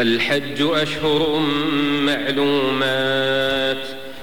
الحج أشهر معلومات.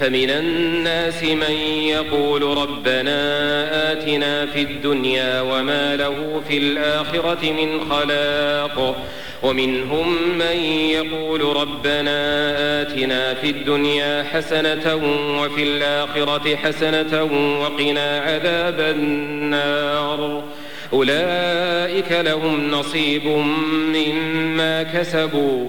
فمن الناس من يقول ربنا آتنا في الدنيا وما له في الآخرة من خلاق. ومنهم من يقول ربنا آتنا في الدنيا حسنة وفي الآخرة حسنة وقنا عذاب النار. أولئك لهم نصيب مما كسبوا.